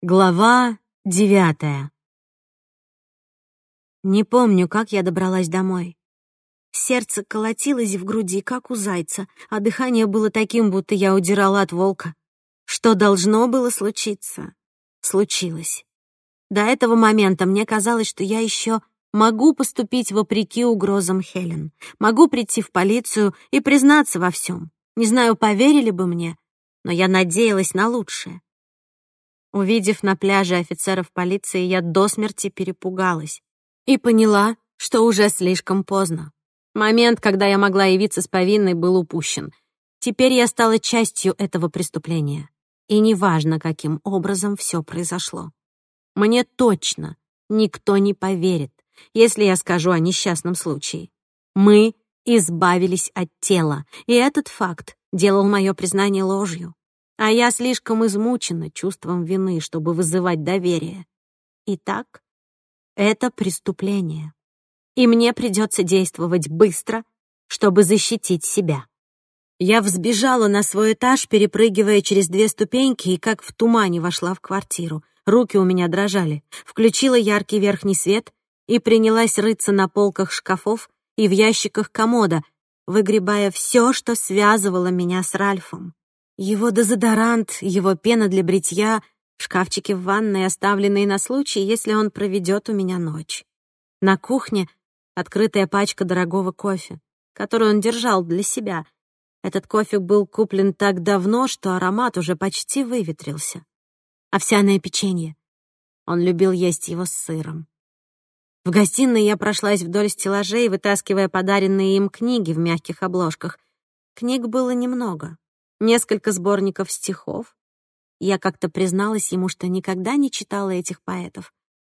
Глава девятая. Не помню, как я добралась домой. Сердце колотилось в груди, как у зайца, а дыхание было таким, будто я удирала от волка. Что должно было случиться, случилось. До этого момента мне казалось, что я еще могу поступить вопреки угрозам Хелен, могу прийти в полицию и признаться во всем. Не знаю, поверили бы мне, но я надеялась на лучшее. Увидев на пляже офицеров полиции, я до смерти перепугалась и поняла, что уже слишком поздно. Момент, когда я могла явиться с повинной, был упущен. Теперь я стала частью этого преступления. И неважно, каким образом все произошло. Мне точно никто не поверит, если я скажу о несчастном случае. Мы избавились от тела, и этот факт делал мое признание ложью. А я слишком измучена чувством вины, чтобы вызывать доверие. Итак, это преступление. И мне придется действовать быстро, чтобы защитить себя. Я взбежала на свой этаж, перепрыгивая через две ступеньки, и как в тумане вошла в квартиру. Руки у меня дрожали. Включила яркий верхний свет и принялась рыться на полках шкафов и в ящиках комода, выгребая все, что связывало меня с Ральфом. Его дезодорант, его пена для бритья, шкафчики в ванной, оставленные на случай, если он проведет у меня ночь. На кухне открытая пачка дорогого кофе, которую он держал для себя. Этот кофе был куплен так давно, что аромат уже почти выветрился. Овсяное печенье. Он любил есть его с сыром. В гостиной я прошлась вдоль стеллажей, вытаскивая подаренные им книги в мягких обложках. Книг было немного несколько сборников стихов. Я как-то призналась ему, что никогда не читала этих поэтов.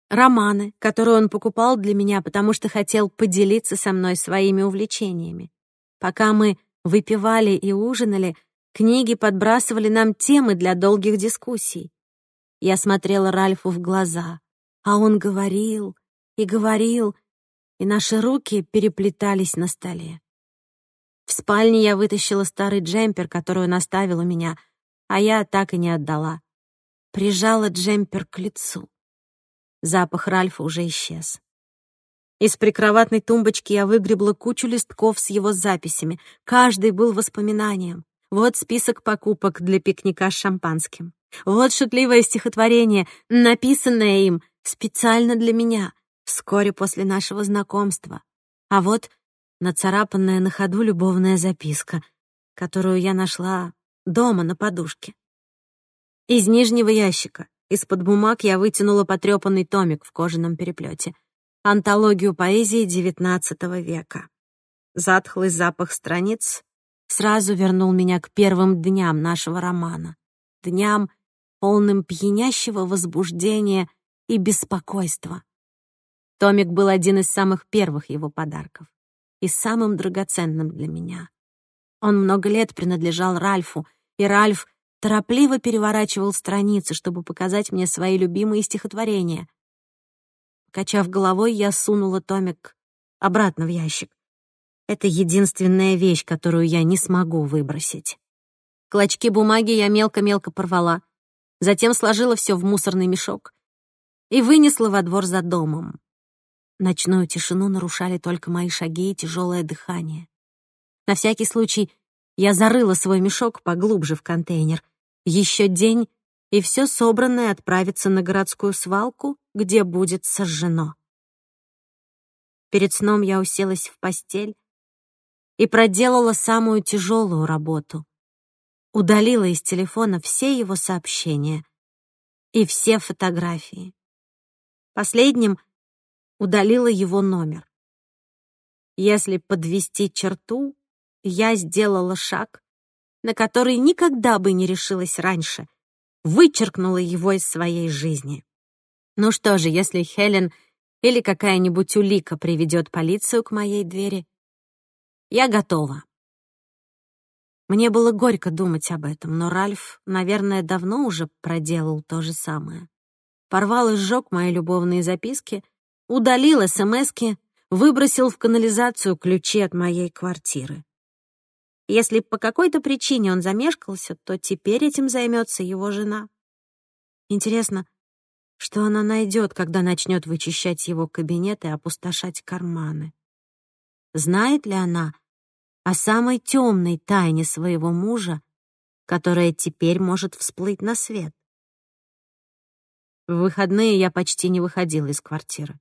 Романы, которые он покупал для меня, потому что хотел поделиться со мной своими увлечениями. Пока мы выпивали и ужинали, книги подбрасывали нам темы для долгих дискуссий. Я смотрела Ральфу в глаза, а он говорил и говорил, и наши руки переплетались на столе. В спальне я вытащила старый джемпер, который он оставил у меня, а я так и не отдала. Прижала джемпер к лицу. Запах Ральфа уже исчез. Из прикроватной тумбочки я выгребла кучу листков с его записями. Каждый был воспоминанием. Вот список покупок для пикника с шампанским. Вот шутливое стихотворение, написанное им специально для меня, вскоре после нашего знакомства. А вот нацарапанная на ходу любовная записка, которую я нашла дома на подушке. Из нижнего ящика, из-под бумаг я вытянула потрепанный томик в кожаном переплете, антологию поэзии XIX века. Затхлый запах страниц сразу вернул меня к первым дням нашего романа, дням, полным пьянящего возбуждения и беспокойства. Томик был один из самых первых его подарков и самым драгоценным для меня. Он много лет принадлежал Ральфу, и Ральф торопливо переворачивал страницы, чтобы показать мне свои любимые стихотворения. Качав головой, я сунула томик обратно в ящик. Это единственная вещь, которую я не смогу выбросить. Клочки бумаги я мелко-мелко порвала, затем сложила все в мусорный мешок и вынесла во двор за домом. Ночную тишину нарушали только мои шаги и тяжелое дыхание. На всякий случай я зарыла свой мешок поглубже в контейнер. Еще день, и все собранное отправится на городскую свалку, где будет сожжено. Перед сном я уселась в постель и проделала самую тяжелую работу. Удалила из телефона все его сообщения и все фотографии. Последним — удалила его номер. Если подвести черту, я сделала шаг, на который никогда бы не решилась раньше, вычеркнула его из своей жизни. Ну что же, если Хелен или какая-нибудь улика приведет полицию к моей двери, я готова. Мне было горько думать об этом, но Ральф, наверное, давно уже проделал то же самое. Порвал и сжег мои любовные записки — удалил СМСки, выбросил в канализацию ключи от моей квартиры. Если по какой-то причине он замешкался, то теперь этим займется его жена. Интересно, что она найдет, когда начнет вычищать его кабинет и опустошать карманы? Знает ли она о самой темной тайне своего мужа, которая теперь может всплыть на свет? В выходные я почти не выходила из квартиры.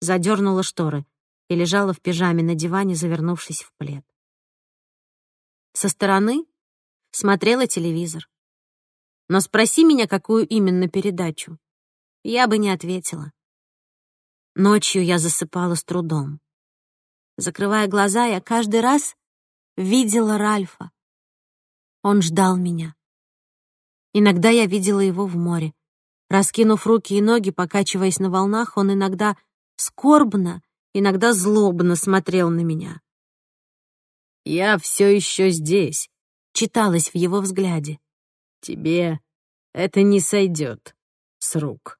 Задернула шторы и лежала в пижаме на диване, завернувшись в плед. Со стороны смотрела телевизор. Но спроси меня, какую именно передачу, я бы не ответила. Ночью я засыпала с трудом. Закрывая глаза, я каждый раз видела Ральфа. Он ждал меня. Иногда я видела его в море. Раскинув руки и ноги, покачиваясь на волнах, он иногда скорбно, иногда злобно смотрел на меня. «Я все еще здесь», — читалось в его взгляде. «Тебе это не сойдет с рук».